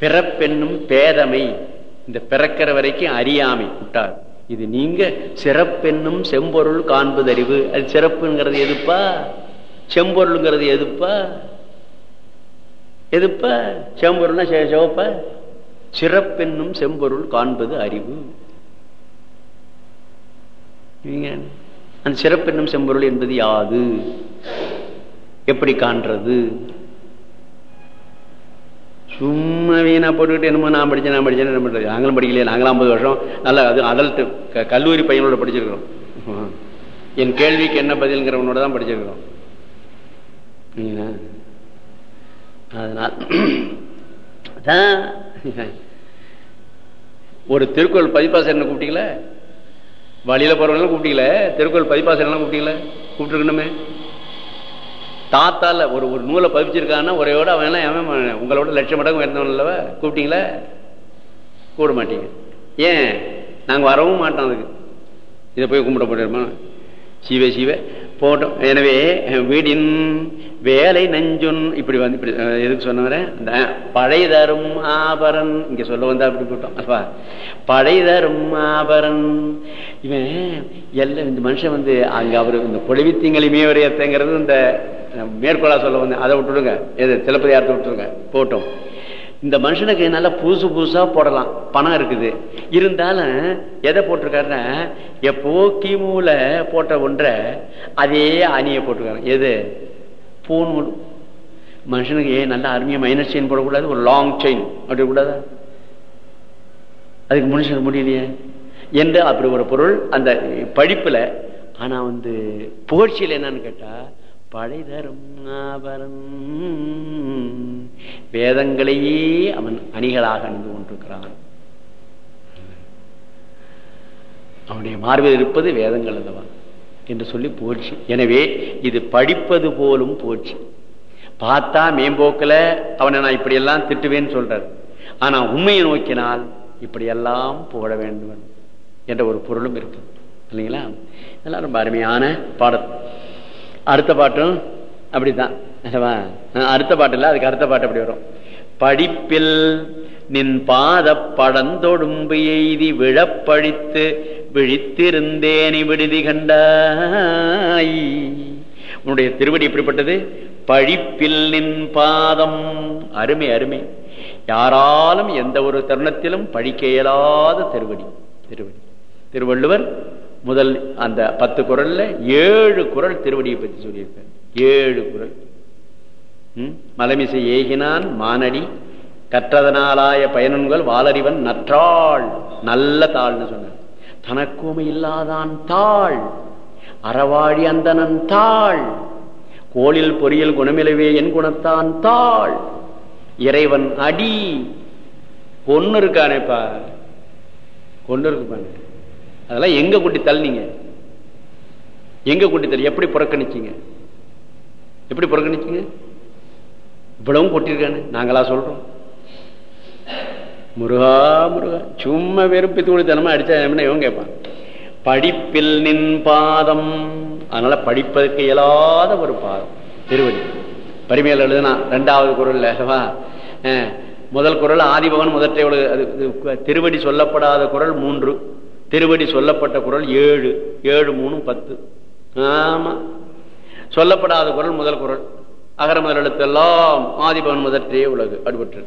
பிறப்பென்னும் பேதமை. இந்த பிறக்கிற வரைக்கும் அறியாமை விட்டார் இது நீங்க சிறப்பென்னும் செம்பொருள் காண்பதறிவு. அது சிறப்புங்கிறது எதுப்பா? செம்பொருள்ங்கிறது எதுப்பா? எதுப்பா? செம்பொருள்னா செ- சிவப்பா? சிறப்பென்னும் செம்பொருள் காண்பது அறிவு. அந்த சிறப்பென்னும் செம்பொருள் என்பது யாது? எப்படி காண்றது? சும்மா வீணா போட்டுக்கிட்டு என்னமோ நான் படித்தேன் நான் படிச்சேன் என்ன பண்ணுறது நாங்களும் படிக்கலையே நாங்களும் ஐம்பது வருஷம். நல்லா அது அடல்ட் கல்லூரி பையனோட படிச்சிருக்கிறோம். என் கேள்விக்கு என்ன பதில்ங்கிறவனோட தான் படிச்சிருக்கிறோம். சரிங்களா? அதனால் ஒரு திருக்குறள் பதிப்பாசனை கூப்பிட்டீங்களே? வழியில போறவங்க கூப்பிட்டீங்களே? திருக்குறள் பதிப்பாசனை கூப்பிட்டீங்களே? கூப்பிட்டுருக்கணுமே. தாத்தால ஒரு ஒரு நூலை பதிப்பிச்சிருக்கான்னா ஒரையோட அவன் எல்லாம் உங்களோட லட்சம் மடங்கு உயர்ந்தவன் இல்லவ கூப்பிட்டீங்களா? கூட மாட்டீங்க. ஏன்? நாங்க வரவும் மாட்டோம் அதுக்கு. இதை போய் கும்பிட போட்டுருமா சிவ சிவ. போட்டோம். எனவே வீடின் வேலை நஞ்சுன் இப்படி வந்து இப்படி எதுக்கு சொன்ன வரேன் தரும் ஆபரன் இங்க சொல்ல வந்தா அப்படி போட்டோம் அப்பா பழைதரும் ஆபரன். இவன் எல்லாம் இந்த மனுஷன் வந்து அங்க அவர் இந்த பொழிவித்தீங்களிமே ஒரு ஏத்தங்கிறது இந்த மேற்கோளா சொல்ல வந்தேன். அதை விட்டுடுங்க. எது சிலப்பதிகாரத்தை விட்டுருங்க போட்டோம். இந்த மனுஷனுக்கு நல்லா புதுசு புதுசா போடலாம். பணம் இருக்குது. இருந்தாலும் எதை போட்டிருக்காருன்னா எப்போ கிமுல போட்ட ஒன்றை அதே அணியை போட்டிருக்காரு. எது? பூன் மனுஷனுக்கு ஏன் நல்ல அருமையா மைனஸ் செயின் போடக்கூடாது? ஒரு லாங் செயின் அப்படி கூடாதா? அதுக்கு மனுஷனுக்கு முடியலையே. என்று அப்படி ஒரு பொருள் அந்த படிப்புல ஆனா வந்து புகழ்ச்சியில் என்னன்னு கேட்டா பழைதரும் ஆபரன் வேதங்களையே அவன் அணிகளாக அணிந்து கொண்டிருக்கிறான். அவனுடைய மார்பில் இருப்பது வேதங்கள் அல்லவா? என்று சொல்லி போச்சு எனவே இது படிப்பது போலும் போச்சு பார்த்தா மேம்போக்கில் அவனை நான் இப்படியெல்லாம் திட்டுவேன்னு சொல்றார். ஆனா உண்மையை நோக்கினால் இப்படியெல்லாம் புகழ வேண்டும் என்ற ஒரு பொருளும் இருக்கு. இல்லைங்களா? இதெல்லாம் ரொம்ப அருமையான பாடம் அடுத்த பாட்டும் அப்படித்தான். அல்லவா? அடுத்த பாட்டுல அதுக்கு அடுத்த பாட்டு அப்படி வரும். படிப்பில் நின் பாத படந்தொடும்பு எய்தி விழப்பழித்து விழித்திருந்தேனி விடுதி கண்டாய். உன்னுடைய திருவடி எப்படிப்பட்டது? பழிப்பில் நின் பாதம். அருமை அருமை. யாராலும் எந்த ஒரு தருணத்திலும் பழிக்க இயலாத திருவடி. திருவடி. திருவள்ளுவர் முதல் அந்த பத்து குரல்ல ஏழு குரல் திருவடியை பற்றி சொல்லியிருக்கார். ஏழு குரல். மலமிசை ஏகினான் மானடி கற்றதனாலாய பயனன்கள் வாலறிவன் நற்றாள் நல்ல தாள்னு சொன்னார். தனக்குமை இல்லாதான் தாள் அறவாழி அந்தனன் தாள் கோளில் பொறியில் குணமிலவே என் குணத்தான் தாள் இறைவன் அடி பொண்ணு இருக்கானேப்பா. கொண்டு இருக்குப்பானே அதெல்லாம் எங்க கூட்டி தள்ளினீங்க? எங்க கூட்டி தள்ளி எப்படி புறக்கணிச்சீங்க? எப்படி புறக்கணிச்சிங்க? இவ்வளவும் கொட்டிருக்கானு நாங்களா சொல்றோம். முருகா முருகா சும்மா வெறுப்பி தூளித்தனமா அடிச்சா என்ன இவன் கேட்பான். படிப்பில் நின் பாதம். அதனால படிப்பதற்கு இயலாத ஒரு பாதம். திருவடி. பரிமையில் எழுதுனா ரெண்டாவது குரல் அல்லவா? முதல் குரல் ஆதிபவன் முதற்றை அது திருவடி சொல்லப்படாத குரல் மூன்று. திருவடி சொல்லப்பட்ட குரல் ஏழு ஏழு மூணு பத்து. ஆமா. சொல்லப்படாத குரல் முதல் குரல். அகர முதல் எழுத்தெல்லாம் ஆதிபவன் முதற்றே உலகு அடுபற்று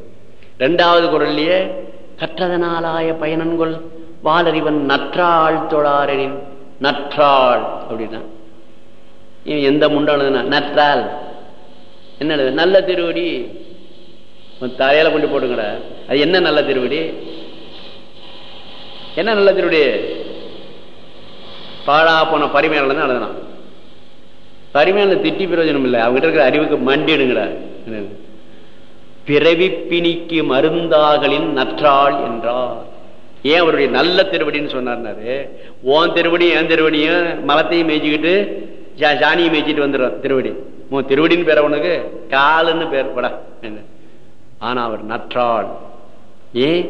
ரெண்டாவது குரல்லையே கற்றதனாலாய பயனன்கொள் வாலறிவன் நற்றாள் தொழாரெனின் நற்றாள் அப்படின்னா. எந்த முண்டானதுனா நற்றாள். என்ன நல்ல திருவடி. தலையில கொண்டு போட்டுங்கடா அது என்ன நல்ல திருவடி? என்ன நல்ல பாழா போன பரிமையாளர் தான் எழுதலாம் திட்டி பிரயோஜனம் இல்லை. அவங்ககிட்ட இருக்கிற அறிவுக்கு மண்டிடுங்கடா பிறவி பிணிக்கு மருந்தாகலின் நற்றாள் என்றார். ஏன் அவருடைய நல்ல திருவடின்னு சொன்னார்னாரு? ஓன் திருவடியும் என் திருவடியும் மலத்தையும் மேய்ச்சிக்கிட்டு சாணியும் மேய்ச்சிட்டு வந்துடும் திருவடி. உன் திருவடின்னு பேர் அவனுக்கு காலுன்னு பேர் படா என்ன? ஆனா அவர் நற்றாள். ஏன்?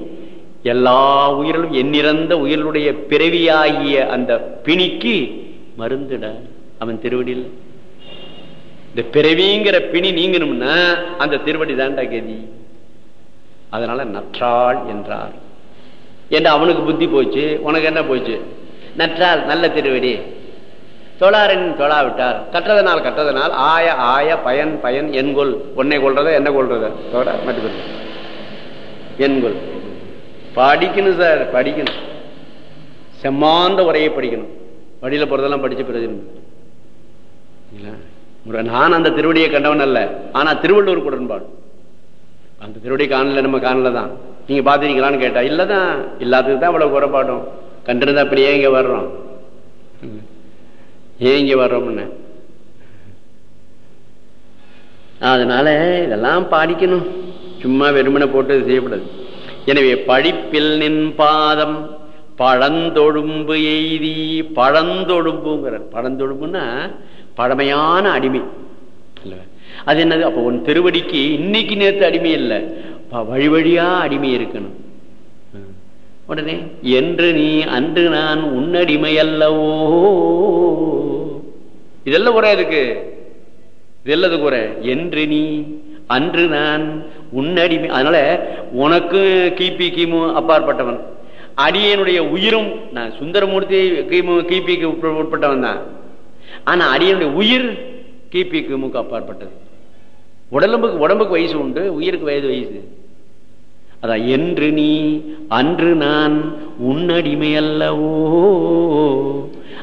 எல்லா உயிரிலும் எண்ணிறந்த உயிரினுடைய பிறவியாகிய அந்த பிணிக்கு மருந்துட. அவன் திருவடியில். இந்த பிறவிங்கிற பிணி நீங்கணும்னா அந்த திருவடி தான்டா கதி. அதனால நற்றாள் என்றார். என்று அவனுக்கு புத்தி போச்சு? உனக்கு என்ன போச்சு? நற்றாள் நல்ல திருவடி. தொழாரின் தொழாவிட்டார் கற்றதனால் கற்றதனால் ஆய ஆய பயன் பயன் என்கொள் உன்னை கொள்றத என்ன கொள்றத தோட மட்டும் என்கொள் படிக்கணும் சார் படிக்கணும். செம்மாந்த உரையை படிக்கணும். வழியில போறதெல்லாம் படிச்சு பிரயோஜனம் நான் அந்த திருவடியை கண்டவன் அல்ல. ஆனா திருவள்ளூர் உடன்பாடு அந்த திருவடி காணல நம்ம காணல தான் நீங்க பாத்துருக்கீங்களான்னு கேட்டா இல்லதான். இல்லாததுக்கு தான் அவ்வளவு குறைபாடும். கண்டிருந்தா அப்படி ஏன் இங்க வர்றோம்? ஏன் இங்க வர்றோம்னு? அதனால இதெல்லாம் பாடிக்கணும். சும்மா வெறுமனை போட்டு செய்யப்படாது எனவே படிப்பில் நின் பாதம் பழந்தொழும்பு எய்தி பழந்தொழும்புங்கிறார். பழந்தொழும்புன்னா பழமையான அடிமை. அது என்னது? அப்போ உன் திருவடிக்கு இன்னைக்கு நேற்று அடிமை இல்லை. வழி வழியா அடிமை இருக்கணும். உடனே என்று நீ அன்று நான் உன்னடிமை அல்லவோ? இதெல்லாம் குறை இருக்கு. இதெல்லாம் குறை. என்று நீ அன்று நான் உன்னடிமை அதனால உனக்கு கிபி கிமு அப்பாற்பட்டவன். அடியனுடைய உயிரும் நான் சுந்தரமூர்த்தி கிமு கிபிக்கு உட்ப- உட்பட்டவன் தான். ஆனா அடியனுடைய உயிர் கிபி கிமுக்கு அப்பாற்பட்டது. உடலும்புக்கு உடம்புக்கு வயசு உண்டு உயிருக்கு வயது வயசு. அதான் என்று நீ அன்று நான் உன்னடிமை அல்லவோ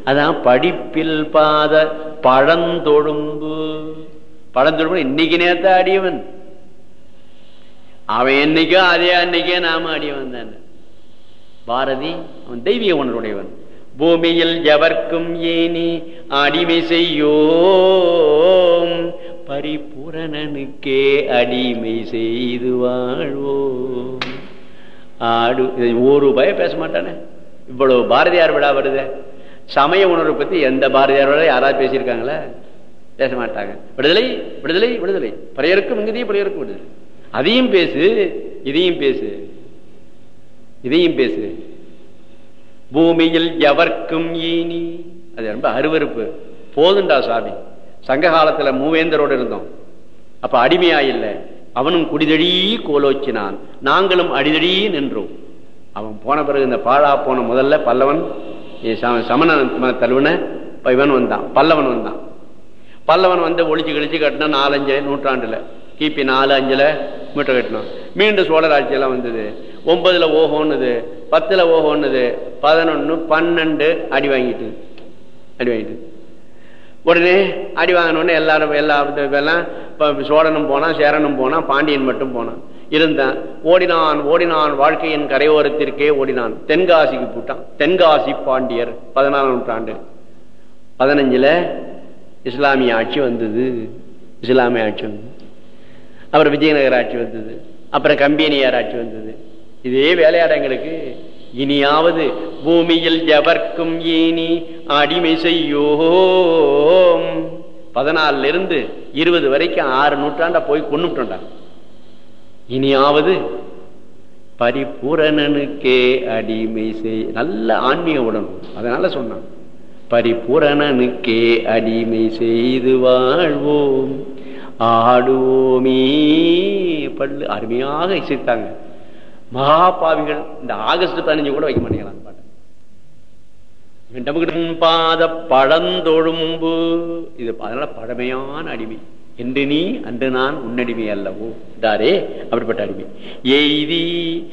அதான் படிப்பில் பாத பழந்தொழும்பு பழந்தொழும்பு இன்னைக்கு நேத்த அடியவன். அவன் என்னைக்கோ அதே அன்னைக்கே நாம அடியவன் தானே. பாரதி அவன் தெய்வீக உணர்வுடையவன். பூமியில் எவர்க்கும் ஏனி அடிமை செய்யோம். பரிபூரணனுக்கே அடிமை செய்து வாழ்வோம். ஆடு ஒரு பய பேச மாட்டானே. இவ்வளவு பாரதியார் விழா வருது. சமய உணர்வு பத்தி எந்த பாரதியார் விழா யாராவது பேசியிருக்காங்களா? பேச மாட்டாங்க. விடுதலை விடுதலை விடுதலை. பறையருக்கும் இங்கதையும் பறையருக்கும் விடுதலை. அதையும் பேசு இதையும் பேசு. இதையும் பேசு. பூமியில் எவர்க்கும் ஈனி? அது ரொம்ப அருவருப்பு. போதுண்டா சாமி. சங்க காலத்துல மூவேந்தரோடு இருந்தோம். அப்ப அடிமையா இல்லை அவனும் குடிதழி கோலோச்சினான். நாங்களும் அடிதழி நின்றோம். அவன் போன பிறகு இந்த பாழா போன முதல்ல பல்லவன் சமண தழுவன இவன் வந்தான். பல்லவன் வந்தான். பல்லவன் வந்து ஒழிச்சு கிழிச்சு கட்டினா நாலஞ்சு நூற்றாண்டுல. கிபி நாலு அஞ்சுல மீட்டர் கட்டினோம் மீண்டும் சோழர் ஆட்சியெல்லாம் வந்தது. ஒன்பதுல ஓஹோன்னுது பத்துல ஓஹோன்னுது பதினொன்னு பன்னெண்டு அடி வாங்கிட்டு அடி வாங்கிட்டு. உடனே அடி வாங்கினோடனே எல்லாரும் எல்லா எல்லாம் இப்போ சோழனும் போனான் சேரனும் போனான் பாண்டியன் மட்டும் போனான். இருந்தான். ஓடினான் ஓடினான் வாழ்க்கையின் கரையோரத்திற்கே ஓடினான். தென்காசிக்கு போட்டான். தென்காசி பாண்டியர் பதினாலாம் நூற்றாண்டு. பதினஞ்சில் இஸ்லாமிய ஆட்சி வந்தது. இஸ்லாமிய ஆட்சி வந்தது. அப்புறம் விஜயநகர் ஆட்சி வந்தது. அப்புறம் கம்பெனியார் ஆட்சி வந்தது. இதே வேலையாட எங்களுக்கு. இனியாவது பூமியில் எவர்க்கும் ஏனி அடிமை செய்யோம். பதினாலுல இருந்து இருபது வரைக்கும் ஆறு நூற்றாண்டா போய் கொண்டுட்டோம்டா இனியாவது பரிபூரணனுக்கே அடிமை செய். நல்ல ஆன்மீக உடனும். அதனால சொன்னான். பரிபூரணனுக்கே அடிமை செய்து வாழ்வோம். ஆடுவோமே பல்லு. அருமையாக இசைத்தாங்க. மகாபாவிகள் இந்த ஆகஸ்ட் பதினஞ்சு கூட வைக்க மாட்டேங்கிறாங்க பாட்டு. பாத பழந்தொழும்பு. இது அதனால பழமையான அடிமை. என்று நீ அன்று நான் உன்னடிமை அல்லவோ. தாரே அப்படிப்பட்ட அடிமை. எய்தி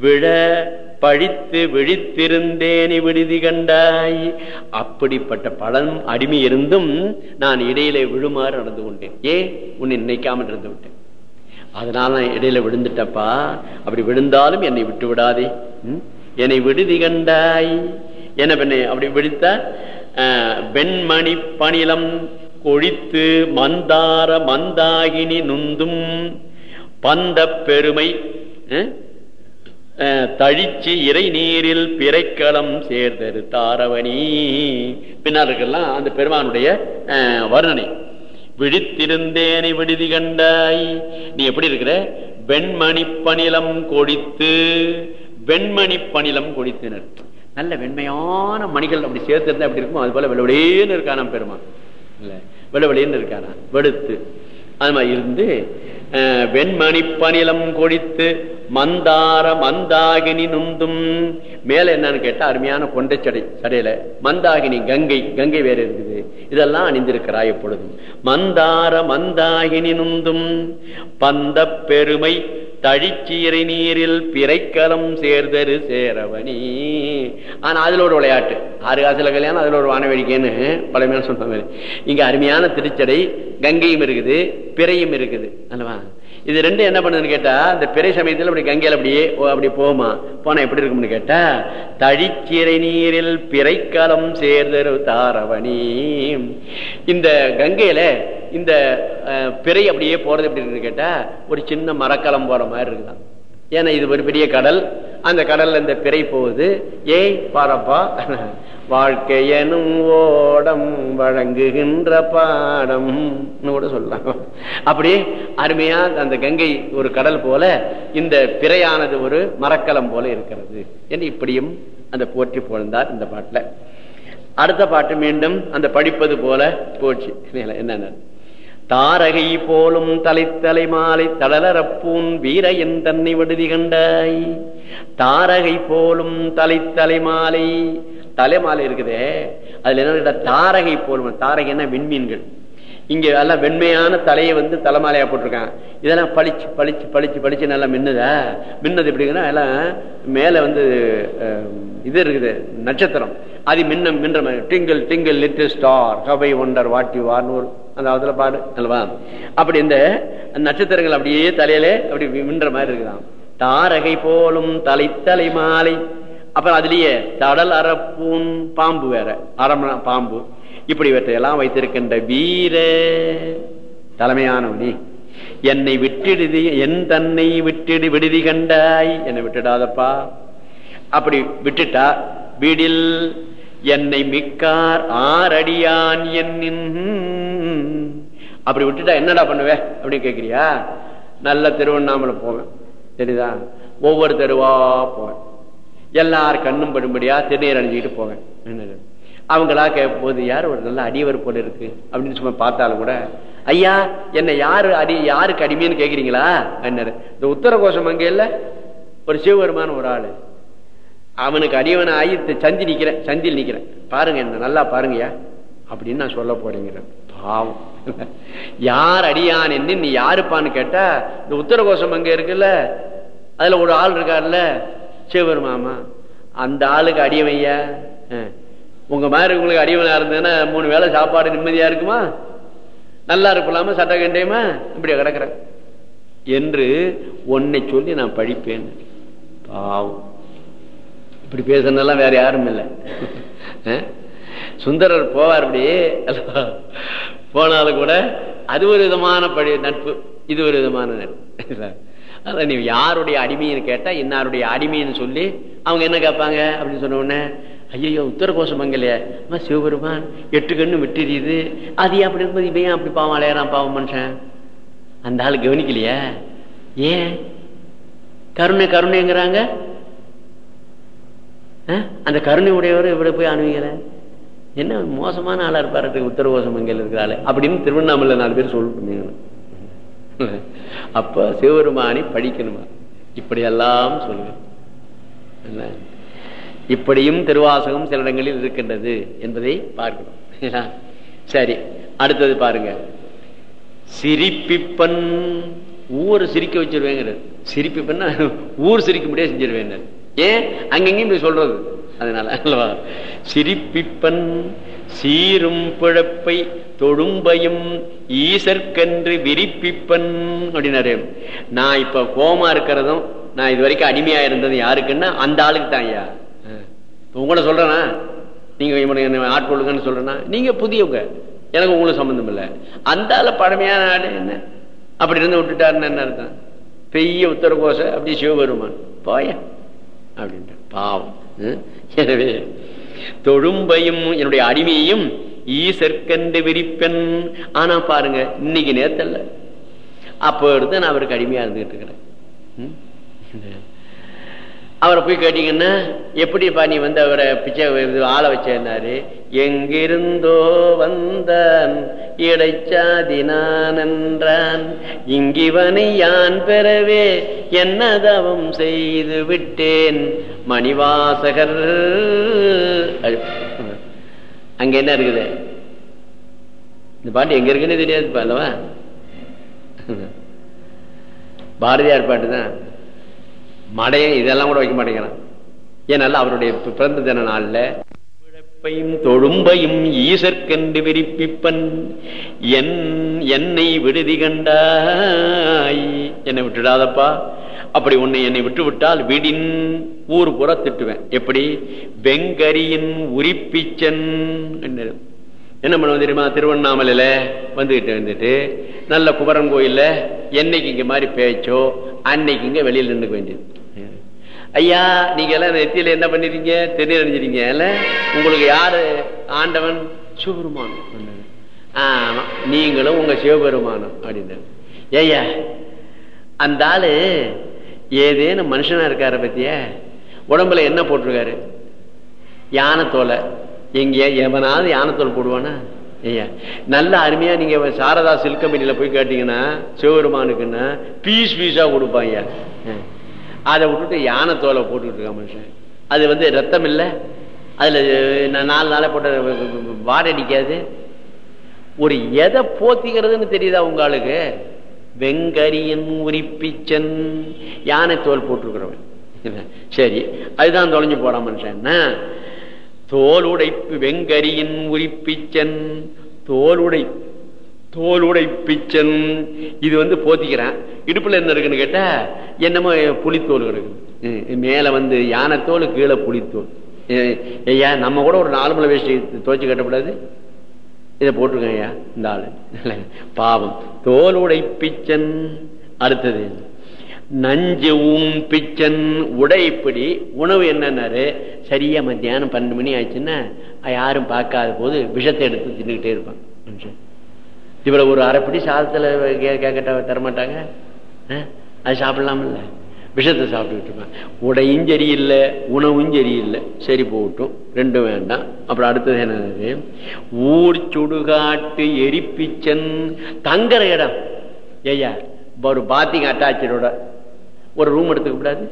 விட பழித்து விழித்திருந்தேனி விடுதி கண்டாய். அப்படிப்பட்ட பழம் அடிமை இருந்தும் நான் இடையிலே விழுமாறு நடந்து கொண்டேன். ஏன் உன்னை நினைக்காமல் இருந்து விட்டேன். அதனால நான் இடையில விழுந்துட்டப்பா. அப்படி விழுந்தாலும் என்னை விட்டு விடாதே. ம்? என்னை விடுதி கண்டாய். என்ன பெண்ணே அப்படி விடுத்த வெண்மணி பணிலம் கொழித்து மந்தார மந்தாகினி நுந்தும் பந்த பெருமை தழிச்சு இறை நீரில் பிறைக்களம் சேர்ந்தது தாரவணி. பின்னாருக்கெல்லாம் அந்த பெருமானுடைய அஹ், வர்ணனை. விழித்திருந்தேனை விடுதி கண்டாய். நீ எப்படி இருக்கிற? வெண்மணி பணிலம் கொடித்து வெண்மணி பணிலம் கொடித்தினர். நல்ல வெண்மையான மணிகள் அப்படி சேர்த்திருந்தா அப்படி இருக்கும் அது போல வெள்ளவெளியேன்னு இருக்கானாம் பெருமான். இல்ல வெள்ளவெளியேன்னு இருக்கானா? வெடுத்து அது மாதிரி இருந்து வெண்மணி பணிலம் கொடித்து மந்தார மந்தாகினி நுந்தும். மேல என்னன்னு கேட்டா அருமையான கொண்டை சடை சடையில மந்தாகினி கங்கை கங்கை வேற இருக்குது. இதெல்லாம் அணிந்திருக்கிறாய் எப்பொழுதும் மந்தார மந்தாகினி நுந்தும். பந்த பெருமை தழிச்சீரை நீரில் பிறைக்கலம் சேர்தரு சேரவணி ஆனா அதுல ஒரு விளையாட்டு. ஆறு காசுல கல்யாணம் அதுல ஒரு வானவேடிக்கைன்னு பழமையான சொன்ன இங்க அருமையான திருச்சடை கங்கையும் இருக்குது பிறையும் இருக்குது. அல்லவா? இது ரெண்டும் என்ன பண்ணுதுன்னு கேட்டா இந்த பிறை சமயத்தில் அப்படி கங்கையில் அப்படியே ஓ, அப்படி போகுமா? போனா எப்படி இருக்கும்னு கேட்டா தழிச்சிறை நீரில் பிறைக்கலம் சேர்தரு தாரவணி இந்த கங்கையில இந்த அஹ், பிறை அப்படியே போறது எப்படின்னு கேட்டா ஒரு சின்ன மரக்கலம் போற மாதிரி இருக்குதான். ஏன்னா இது ஒரு பெரிய கடல். அந்த கடல்ல இந்த பிறை போகுது. ஏய் பாரப்பா வாழ்க்கை எனும் ஓடம் வழங்குகின்ற பாடம். கூட சொல்லலாம். அப்படி அருமையா அந்த கங்கை ஒரு கடல் போல இந்த பிறையானது ஒரு மரக்கலம் போல இருக்கிறது. என்று இப்படியும் அந்த போற்றி புகழ்ந்தார் இந்த பாட்டுல. அடுத்த பாட்டு மீண்டும் அந்த படிப்பது போல போச்சு. என்ன தாரகை போலும் தலைத்தலை மாலை தளலரப்பூன் வீர என் தன்னை விடுதி கண்டாய். தாரகை போலும் தலைத்தலை மாலை தலைமாலை இருக்குதே. அதுல என்ன தாரகை போலும் தாரகைன்னா விண்மீன்கள். இங்க எல்லாம் வெண்மையான தலையை வந்து தலைமாலையா போட்டிருக்காங்க இதெல்லாம் பளிச்சு பளிச்சு பளிச்சு பளிச்சு நல்லா மின்னுதா? மின்னது எப்படிங்கன்னா எல்லாம் மேல வந்து இது இருக்குது நட்சத்திரம். அது மின்ன மின்ற twinkle twinkle little star. How I wonder what you வார்னு அந்த அதுல பாடு அல்லவா? அப்படி இந்த நட்சத்திரங்கள் அப்படியே தலையில அப்படி மின்ற மாதிரி இருக்குதான் தாரகை போலும் தலைத்தலை மாலை. அப்புறம் அதுலயே தடல் அரப்பூன் பாம்பு வேற. அரமண பாம்பு. இப்படி இவற்றையெல்லாம் வைத்திருக்கின்ற வீர தலைமையானவனே என்னை விட்டிடுதி என் தன்னை விட்டிடு விடுதி கண்டாய். என்னை விட்டுடாதப்பா. அப்படி விட்டுட்டா வீடில் என்னை மிக்கார் ஆரடியான் என்னின். அப்படி விட்டுட்டா என்னடா பண்ணுவேன் அப்படின்னு கேக்குறியா? நல்ல திருவண்ணாமலை போவேன். சரிதா ஒவ்வொரு தெருவா போவேன். எல்லார் கண்ணும் படும்படியா திருநீர் அணிஞ்சுக்கிட்டு போவேன். அவங்களா கேட்கும்போது யார் ஒரு நல்ல அடியவர் போல இருக்கு? அப்படின்னு சும்மா பார்த்தாலும் கூட ஐயா என்னை யாரு அடி யாருக்கு அடிமைன்னு கேட்குறீங்களா என்ன இந்த உத்தர கோஷம் அங்க ஒரு சிவபெருமான ஒரு ஆள். அவனுக்கு அடியவன் ஆகி சந்தி நிக்கிறேன் சந்தில் நிக்கிறேன் பாருங்க என்ன நல்லா பாருங்கயா அப்படின்னு நான் சொல்ல போறேங்கிறேன் பாவம். யார் அடியான் என்ன நீ யாருப்பான்னு கேட்டா இந்த உத்தரகோஷம் அங்க இருக்குல்ல? அதுல ஒரு ஆள் இருக்காருல்ல மாமா. அந்த ஆளுக்கு அடியவையா உங்க மாதிரி உங்களுக்கு அடியவனா இருந்ததுன்னா மூணு வேளை சாப்பாடு நிம்மதியா இருக்குமா? நல்லா இருப்பலாமா? சட்ட கண்டியமா? இப்படி கிடக்குற என்று உன்னை சொல்லி நான் படிப்பேன் பாவம். இப்படி பேசுனதெல்லாம் வேற யாரும் இல்லை. சுந்தரர் போவார் அப்படி போனாலும் கூட அது ஒரு விதமான படி நட்பு இது ஒரு விதமான நட்பு. அதான் நீ யாருடைய அடிமைன்னு கேட்டா இன்னாருடைய அடிமைன்னு சொல்லி அவங்க என்ன கேட்பாங்க அப்படின்னு சொன்ன உடனே ஐயோ உத்தர கோஷம் மங்கலையே அம்மா சிவபெருமான் எட்டு கண்ணு விட்டுறியுது அது அப்படி இருக்கும்போது இவன் ஏன் அப்படி பாவம் அலையறான் பாவம் மனுஷன்? அந்த ஆள் கவனிக்கலையா. ஏன்? கருணை கருணைங்கிறாங்க. அந்த கருணை உடையவர் இவரை போய் அணுவீங்கள? என்ன மோசமான ஆளா இருப்பாரு உத்தரகோசம் மங்கையில் இருக்கிறாள்? அப்படின்னு திருவண்ணாமலை நாலு பேர் சொல்லுங்க அப்ப சிவபெருமானி படிக்கணுமா? இப்படியெல்லாம் சொல்லுவேன் என்ன? இப்படியும் திருவாசகம் சில இடங்களில் இருக்கின்றது என்பதை பார்க்கணும். சரி அடுத்தது பாருங்க. சிரிப்பிப்பன் ஊர் சிரிக்க வச்சிருவேங்கிறது. சிரிப்பிப்பன் ஊர் சிரிக்க முடியாது செஞ்சிருவேன் ஏன்? அங்கங்கேயும் போய் சொல்றது. அதனால அல்லவா? சிரிப்பிப்பன் சீரும் பிழப்பை தொழும்பையும் ஈசற்கன்று விரிப்பிப்பன் அப்படின்னாரு. நான் இப்ப கோமா இருக்கிறதும் நான் இது வரைக்கும் அடிமையா இருந்தது யாருக்குன்னா அந்த ஆளுக்கு தான் ஐயா. இப்போ உங்களை சொல்றேனா? நீங்க இவனுக்கு என்ன ஆட்கொள்ளுங்கன்னு சொல்றேன்னா நீங்க புதியவங்க. எனக்கு உங்களுக்கு சம்மந்தம் இல்லை. அந்த ஆளு பழமையான ஆடு என்ன? அப்படி இருந்து விட்டுட்டாருன்னு என்ன அர்த்தம்? பெய்ய உத்தரகோசை அப்படி சிவபெருமான். போய. அப்படின்ட்டு. பாவம். ம்? எனவே தொழும்பையும் என்னுடைய அடிமையையும் ஈசற்கண்டு விரிப்பெண் ஆனா பாருங்க இன்னைக்கு நேரத்தில் அப்போ இருந்து நான் அவருக்கு அடிமையா இருந்துகிட்டு இருக்கிறேன். ம்? அவரை போய் கேட்டீங்கன்னா எப்படிப்பா நீ வந்து அவரை பிச்சை இது ஆள வச்சாரு எங்கிருந்தோ வந்தான் இடைச்சாதினான் என்றான். இங்கிவனை யான் பெறவே என்னதவம் செய்து விட்டேன். மணிவாசகர். அங்க என்ன இருக்குது? இந்த பாட்டு எங்க இருக்குன்னு தெரியாது அல்லவா பாரதியார் பாட்டு தான். மடையன் இதெல்லாம் கூட வைக்க மாட்டேங்கிறான். ஏனால அவருடைய பிறந்த தின நாள்ல பிழப்பையும் தொழும்பையும் ஈசற்கென்று விரிப்பிப்பன் என் என்னை விடுதி கண்டாய். என்னை விட்டுடாதப்பா. அப்படி உன்னை என்னை விட்டு விட்டால் விடின் ஊர் புற திட்டுவேன் எப்படி? வெங்கரியின் உரிப்பிச்சன் என்ன பண்ணுவோம் தெரியுமா? திருவண்ணாமலையில வந்துகிட்டு வந்துட்டு நல்ல குமரன் கோயில்ல என்னைக்கு இங்க மாதிரி பேச்சோ அன்னைக்கு இங்க வெளியில் நின்றுக்க வேண்டியது. ஐயா நீங்க எல்லாம் நெத்தியில என்ன பண்ணிருக்கீங்க தெரிய அணிஞ்சிருக்கீங்க உங்களுக்கு யாரு? ஆண்டவன்? சிவபெருமானம் ஆமா நீங்களும் உங்க சிவபெருமானம் அப்படின்னு ஏய்யா அந்த ஆளு ஏதேனும் மனுஷனா இருக்கார பத்திய? உடம்புல என்ன போட்டிருக்காரு? யானை தோலை. எங்கேயா எவனாவது யானத்தோல் போடுவானா? ஐயா நல்ல அருமையா நீங்க சாரதா சில்க் கம்பெனியில போய் கேட்டீங்கன்னா சிவபெருமானுக்குன்னா பீஸ் பீஸா கொடுப்பாங்க ஐயா அதை விட்டுட்டு யானை தோலை போட்டுக்கிட்டு இருக்கான் மனுஷன். அது வந்து ரத்தம் இல்லை. அதுல நான் நாலு நாளை போட்ட வாடடிக்காது ஒரு எதை போத்திக்கிறதுன்னு தெரியுதா உங்களுக்கு? வெங்கரியன் உரிப்பிச்சன் யானை தோல் போட்டிருக்கிறவன். சரி அதுதான் தொலைஞ்சு போறான் மனுஷன். என்ன? தோலுடைப்பு வெங்கரியின் உரிப்பிச்சன். தோலுடை தோலுடை பிச்சன் இது வந்து போத்திக்கிறான். இடுப்புல என்ன இருக்குன்னு கேட்டா என்னமோ புலித்தோல் இருக்கு. மேல வந்து யானைத்தோல் கீழே புலித்தோல். ஐயா நம்ம கூட ஒரு நாலு மலை வேஷ்டி துவைச்சு கட்டக்கூடாது? இதை போட்டிருக்கேன் ஐயா இந்த ஆளு. பாவம். தோல் பிச்சன் அடுத்தது நஞ்சு பிச்சன் உடைப்படி. உணவு என்னன்னாரு? சரியா மத்தியானம் பன்னெண்டு மணி ஆயிடுச்சுன்னா யாரும் பார்க்காத போது விஷத்தை எடுத்து தின்னுக்கிட்டே இருப்பான் இவ்வளவு ஒரு அரைப்படி சாதத்துல கேட்கட்ட தரமாட்டாங்க? அது சாப்பிடலாம்ல விஷத்தை சாப்பிட்டுக்கிட்டு இருப்பேன். உடையும் சரியில்லை உணவும் சரியில்லை. சரி போகட்டும் ரெண்டும் வேண்டாம். அப்புறம் அடுத்தது என்னது? ஊர் சுடுகாட்டு எரிப்பிச்சன். தங்குற இடம். ஐயா ஒரு பாத்திங் அட்டாச்சரோட ஒரு ரூம் எடுத்துக்க கூடாது?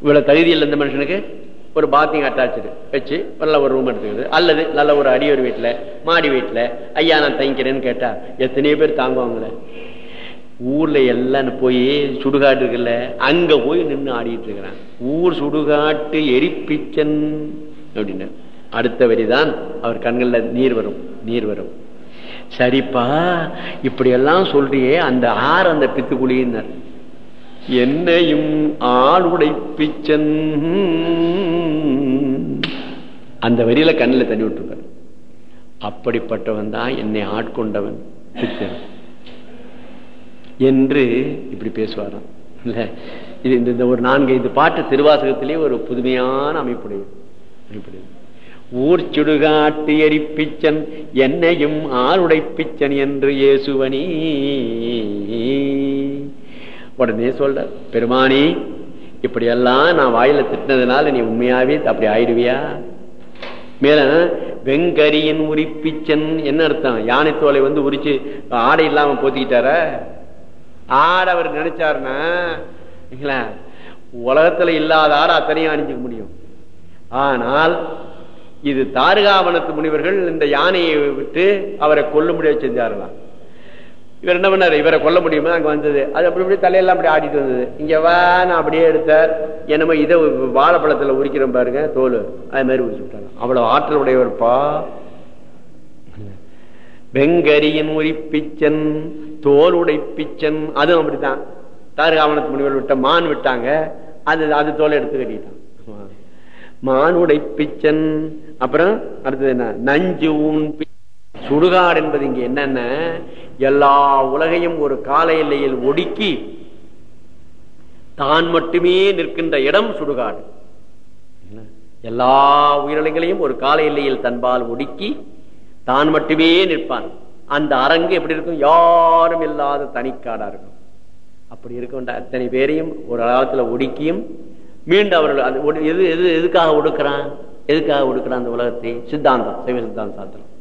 இவ்வளவு தகுதி இல்லை இந்த மனுஷனுக்கு ஒரு பாத்திங் அட்டாச்சு வச்சு நல்ல ஒரு ரூம் எடுத்துக்கிறது அல்லது நல்ல ஒரு அடியோர் வீட்டுல மாடி வீட்டுல ஐயா நான் தங்கிக்கிறேன்னு கேட்டா எத்தனையோ பேர் தாங்குவாங்களே ஊர்ல எல்லாம் போய் சுடுகாட்டு இருக்குல்ல அங்க போய் நின்று ஆடிட்டு இருக்கிறான். ஊர் சுடுகாட்டு எரிப்பிச்சன். அப்படின்னு அடுத்த வரிதான் அவர் கண்கள்ல நீர் வரும் நீர் வரும். சரிப்பா இப்படி எல்லாம் சொல்றியே அந்த ஆறு அந்த பித்துக்குழியினர். என்னையும் ஆளுடை பிச்சன் அந்த வரியில கண்ணில் தண்ணி விட்டுருப்பார் அப்படிப்பட்டவன் தான் என்னை ஆட்கொண்டவன் பிச்சன். என்று இப்படி பேசுவாராம். இல்லை இது இந்த ஒரு நான்கு ஐந்து பாட்டு திருவாசகத்திலே ஒரு புதுமையான அமைப்புடையது. அமைப்புடையது ஊர் சுடுகாட்டு எரிப்பிச்சன் என்னையும் ஆளுடை பிச்சன் என்று இயேசுவனி. உடனே சொல்ற பெருமானி இப்படியெல்லாம் நான் வாயில திட்டினதுனால நீ உண்மையாவே அப்படி ஆயிடுவியா? மேல வெங்கரியின் உரிப்பிச்சன் என்ன அர்த்தம்? யானை தோலை வந்து உரிச்சு ஆடை இல்லாம போத்திக்கிட்டார? ஆட அவர் நினைச்சாருன்னா உலகத்துல இல்லாத ஆடை அத்தனையும் அணிஞ்சுக்க முடியும். ஆனால் இது தாருகாவனத்து முனிவர்கள் இந்த யானையை விட்டு அவரை கொல்லும்படியா செஞ்சாரலாம் இவர் என்ன பண்ணார்? இவரை கொல்ல முடியுமா? அங்கே வந்தது. அது அப்படி இப்படி தலையெல்லாம் அப்படி ஆடிட்டு வந்தது. இங்கே வா நான் அப்படியே எடுத்தார். என்னமோ இதை வாழைப்பழத்தில் உரிக்கிறோம் பாருங்க தோல். அது மாதிரி உரிச்சு விட்டாங்க. அவ்வளோ ஆற்றல் உடையவர்ப்பா. வெங்கரியின் உரிப்பிச்சன் தோல் உடைப்பிச்சன் அதுவும் அப்படித்தான். தாருகாவனத்து முனிவர் விட்ட மான் விட்டாங்க. அது அது தோலை எடுத்து கட்டிட்டான். மான் உடைப்பிச்சன் அப்புறம் அடுத்தது என்ன? நஞ்சு உன் சுடுகாடு என்பது இங்க என்னென்ன? எல்லா உலகையும் ஒரு கால எல்லையில் ஒடுக்கி தான் மட்டுமே நிற்கின்ற இடம் சுடுகாடு. எல்லா உயிரினங்களையும் ஒரு கால எல்லையில் தன்பால் ஒடுக்கி தான் மட்டுமே நிற்பான். அந்த அரங்கு எப்படி இருக்கும்? யாரும் இல்லாத தனிக்காடா இருக்கும். அப்படி இருக்க வேண்டாம் அத்தனை பேரையும் ஒரு காலத்துல ஒடுக்கியும் மீண்டும் அவர்கள் எது எது எதுக்காக ஒடுக்கிறான்? எதுக்காக ஒடுக்குறான் அந்த உலகத்தை? சித்தாந்தம் சைவ சித்தாந்த சாத்திரம்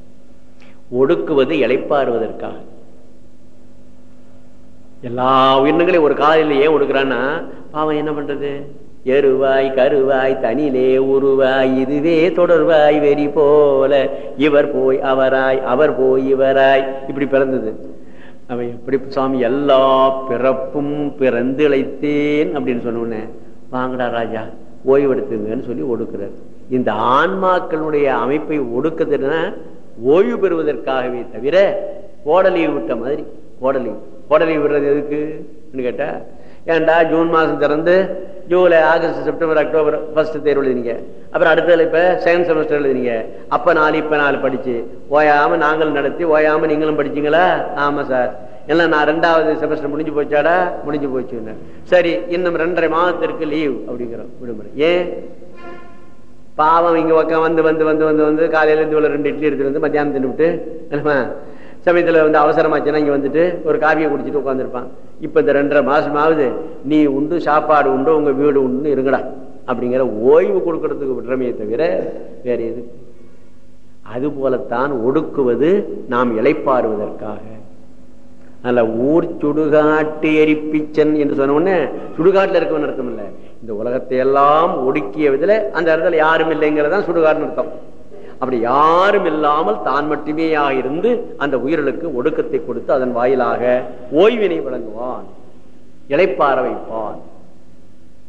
ஒடுக்குவது இளைப்பாறுவதற்காக. எல்லா உயிரினங்களையும் ஒரு காலையில் ஏன் ஒடுக்குறான்னா பாவம் என்ன பண்றது? எருவாய் கருவாய் தனிலே உருவாய் இதுவே தொடர்வாய் வெறி போல. இவர் போய் அவராய் அவர் போய் இவராய். இப்படி பிறந்தது. அவன் எப்படி சுவாமி எல்லா பிறப்பும் பிறந்து இழைத்தேன் அப்படின்னு சொன்ன உடனே வாங்கடா ராஜா ஓய்வெடுத்துங்கன்னு சொல்லி ஒடுக்குறாரு. இந்த ஆன்மாக்களுடைய அமைப்பை ஒடுக்குதுன்னா ஓய்வு பெறுவதற்காகவே தவிர கோடலியை விட்ட மாதிரி கோடலி கோடலி விடுறது எதுக்குன்னு கேட்டா ஏன்டா ஜூன் மாதம் திறந்து July August September October first தேர்வு எழுதினீங்க. அப்புறம் அடுத்ததில் இப்போ செகண்ட் செமஸ்டர் எழுதினீங்க. அப்போ நாலு இப்போ நாலு படித்து ஓயாமல் நாங்களும் நடத்தி ஓயாமல் நீங்களும் படிச்சீங்களா? ஆமாம் சார். இல்லை நான் ரெண்டாவது செமஸ்டர் முடிஞ்சு போச்சாடா? முடிஞ்சு போச்சுன்னு. சரி இன்னும் ரெண்டரை மாதத்திற்கு லீவ் அப்படிங்கிறோம் விடுமுறை. ஏன்? பாவம் இங்க பக்கம் வந்து வந்து வந்து வந்து வந்து காலையில இருந்து இவ்வளவு ரெண்டு இட்லி எடுத்துட்டு வந்து மத்தியானம் தின்னுட்டு என்னமா சமயத்துல வந்து அவசரமாச்சுன்னா இங்க வந்துட்டு ஒரு காவியை குடிச்சிட்டு உட்காந்துருப்பான் இப்ப இந்த ரெண்டரை மாசமாவது நீ உண்டு சாப்பாடு உண்டு உங்க வீடு உண்டு இருங்கடா அப்படிங்கிற ஓய்வு கொடுக்கறதுக்கு விடுறமையை தவிர வேற எது? அது போலத்தான் ஒடுக்குவது நாம் இளைப்பாறுவதற்காக அதில் ஊர் சுடுகாட்டு எரிப்பிச்சன் என்று சொன்ன உடனே சுடுகாட்டில் இருக்கவன் அர்த்தம் இல்லை. இந்த உலகத்தை எல்லாம் ஒடுக்கிய விதில அந்த இடத்துல யாரும் இல்லைங்கிறதான் சுடுகாடுன்னு அர்த்தம். அப்படி யாரும் இல்லாமல் தான் மட்டுமேயாக இருந்து அந்த உயிர்களுக்கு ஒடுக்கத்தை கொடுத்து அதன் வாயிலாக ஓய்வினை வழங்குவான் இழைப்பார வைப்பான்.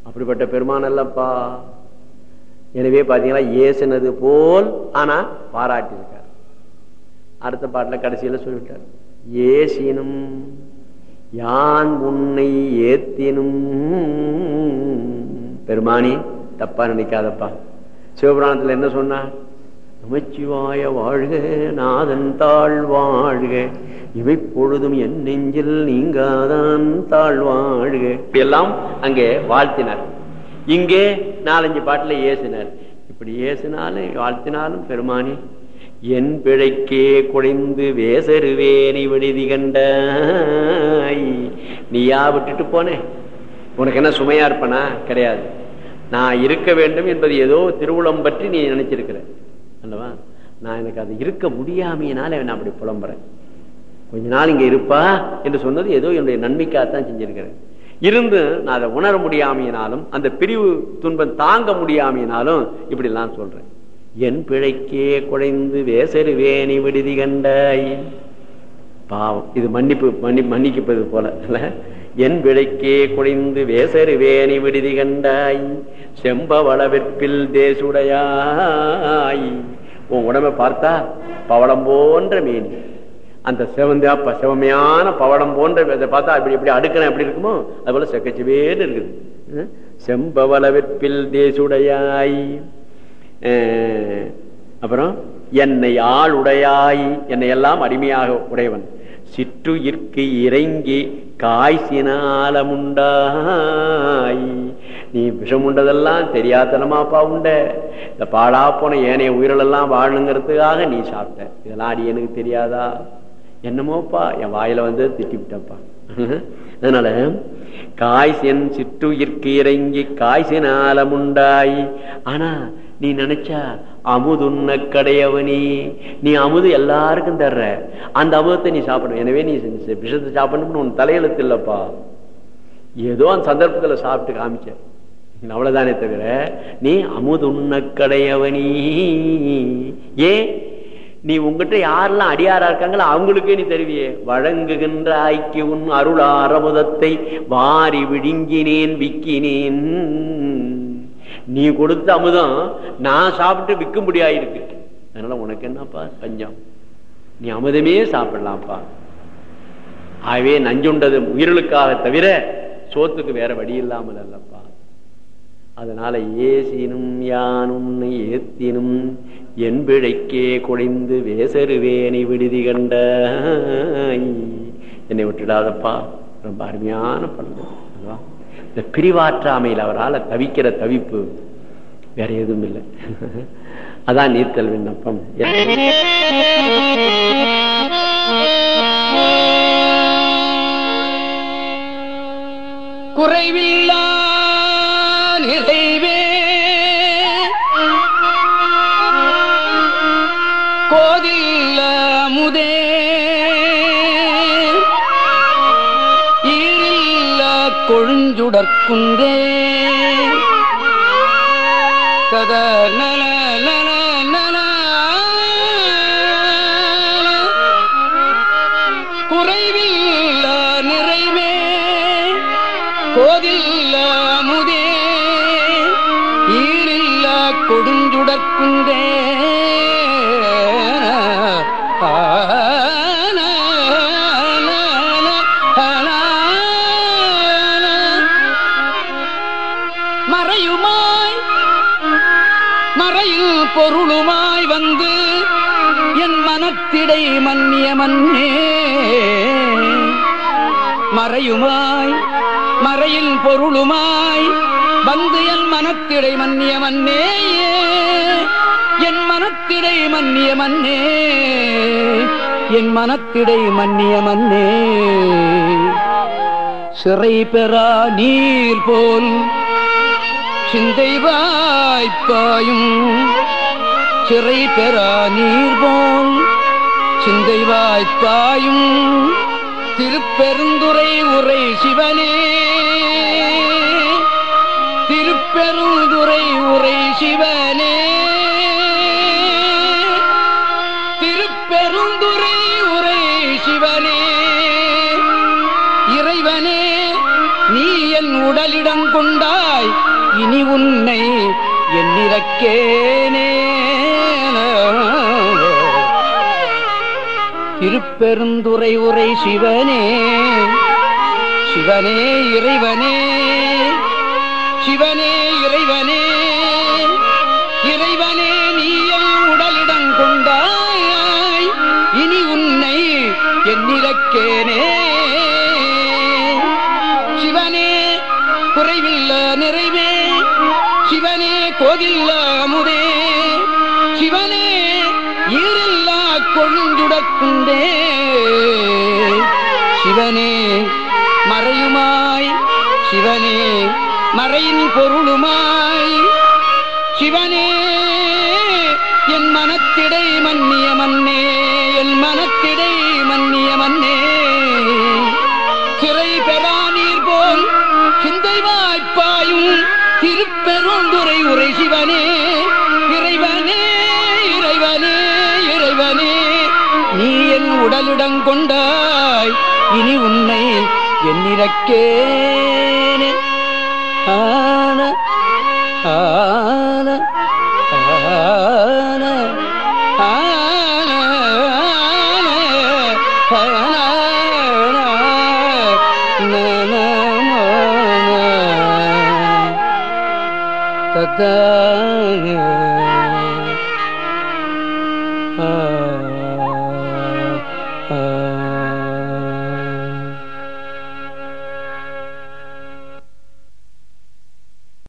அப்படிப்பட்ட பெருமான் அல்லப்பா. எனவே பாத்தீங்கன்னா ஏசினது போல் ஆனா பாராட்டியிருக்கார். அடுத்த பாட்டுல கடைசியில சொல்லிவிட்டார் ஏசினும் யான் உன்னை ஏத்தினும்? பெருமானி தப்பா நினைக்காதப்பா. சிவபுராணத்துல என்ன சொன்னா? நமச்சிவாய வாழ்க நாதன் தாழ் வாழ்க. இவை பொழுதும் என் நெஞ்சில் நீங்காதான் தாழ் வாழ்க. எல்லாம் அங்கே வாழ்த்தினார். இங்கே நாலஞ்சு பாட்டுல ஏசினார். இப்படி ஏசினாலும் வாழ்த்தினாலும் பெருமானி என் பிழைக்கே குழைந்து வேசருவேனை விடுதி கண்டாய் நீயா விட்டுட்டு போனே. உனக்கு என்ன சுமையா இருப்பனா? கிடையாது. நான் இருக்க வேண்டும் என்பது ஏதோ திருவுளம் பற்றி நீ நினைச்சிருக்கிற. அல்லவா? நான் எனக்கு அது இருக்க முடியாமையினால நான் அப்படி புலம்புறேன். கொஞ்ச நாள் இங்க இருப்பா என்று சொன்னது ஏதோ என்னுடைய நன்மைக்காகத்தான் செஞ்சிருக்கிறேன். இருந்து நான் அதை உணர முடியாமையினாலும் அந்த பிரிவு துன்பம் தாங்க முடியாமையினாலும் இப்படி எல்லாம் சொல்றேன். என் பிழைக்கே குறைந்து வேசருவேணி விடுதி கண்டாய். பாவம் இது மன்னிப்பு மன்னி மன்னிக்கப்பது போல என் பிழைக்கே குறைந்து வேசருவேணி விடுதி கண்டாய். செம்பவள வெற்பில் தேசுடையாய். உன் உடம்பை பார்த்தா பவளம் போன்ற மீன். அந்த செவந்தா செவமையான பவளம் போன்ற இதை பார்த்தா இப்படி இப்படி அடுக்கணும் எப்படி இருக்குமோ அது போல செக்கச்சுவேன்னு இருக்குது. செம்பவளவிற்பில் செம்பவள தேசுடையாய். அப்புறம் என்னை ஆள் உடையாய் என்னை எல்லாம் அடிமையாக உடையவன். சிற்றுயிர்க்கு இறங்கி காய்ச்சினாலமுண்டாய் நீ விஷம் உண்டதெல்லாம் தெரியாதனமாப்பா உண்ட. இந்த பாடா போன ஏனைய உயிரிழெல்லாம் வாழணுங்கிறதுக்காக நீ சாப்பிட்ட. இதெல்லாம் அடி எனக்கு தெரியாதா? என்னமோப்பா என் வாயில வந்து திட்டி விட்டப்பா அதனால காய்சென் சிற்றுயிர்க்கு இறங்கி காய்ச்சினாலமுண்டாய் ஆனா நீ நினைச்சா அமுதுண்ண கடையவனி. நீ அமுது எல்லாருக்கும் தர்ற. அந்த அமுதத்தை நீ சாப்பிடணும். எனவே நீ சி- விஷத்தை சாப்பிடணும்னு உன் தலையெழுத்து இல்லப்பா. ஏதோ அந்த சந்தர்ப்பத்துல சாப்பிட்டு காமிச்ச. அவ்வளவுதானே தவிர நீ அமுதுண்ண கடையவனி. ஏன் நீ உங்ககிட்ட யாரெல்லாம் அடியாரா இருக்காங்களோ அவங்களுக்கே நீ தருவியே. வழங்குகின்ற ஐக்கிய உன் அருளாரமுதத்தை வாரி விழுங்கினேன் விக்கினேன். நீ கொடுத்த அமுதம் நான் சாப்பிட்டு விற்கும்படியாயிருக்கு அதனால உனக்கு என்னப்பா பஞ்சம்? நீ அமுதமே சாப்பிடலாம்ப்பா. ஆகவே நஞ்சுண்டது உயிர்களுக்காக தவிர சோத்துக்கு வேற வழி இல்லாமல் அல்லப்பா. அதனால ஏசினும் யானும் ஏத்தினும் என் பிழைக்கே குழைந்து வேசருவேனை விடுதி கண்ட. என்னை விட்டுடாதப்பா. ரொம்ப அருமையான பண்பு. இந்த பிரிவாற்றாமையில் அவரால் தவிக்கிற தவிப்பு வேற எதுவும் இல்லை. அதான் நீர்த்தல் விண்ணப்பம். குறைவில்லா கொழுஞ்சுடற்குன்றே கத என் மனத்திடை மன்னிய மன்னே மறையுமாய் மறையில் பொருளுமாய் வந்து என் மனத்திடை மன்னிய மன்னே என் மனத்திடை மன்னிய மன்னே என் மனத்திடை மன்னிய மன்னே சிறை பெறா நீர் போல் சிந்தை வாய்ப்பாயும் சிறை பெறா நீர் போல் சிந்தை வாய்ப்பாயும் திருப்பெருந்துரை உரை சிவனே. திருப்பெருந்துரை உரை சிவனே. திருப்பெருந்துரை உரை சிவனே. இறைவனே நீ என் உடலிடம் கொண்டாய் இனி உன்னை என்னிறக்கேனே திருப்பெருந்துரை உரை சிவனே. சிவனே இறைவனே. சிவனே இறைவனே. இறைவனே நீயல் உடலிடம் கொண்டாய். இனி உன்னை என்னிலக்கேனே சிவனே குறைவில்ல நிறைவே. சிவனே கோதில்ல அமுதே. கொழுந்துடக்குண்டே சிவனே மறையுமாய். சிவனே மறையின் பொருளுமாய். சிவனே என் மனத்திடை மன்னிய மன்னே என் மனத்திடை மன்னிய மன்னே. சிறை பெறா நீர் போல் சிந்தை வாய்ப்பாயும் திருப்பெருந்துரை உரை சிவனே. நீ இனி உன்னை என்னிறக்கேனே ஆ.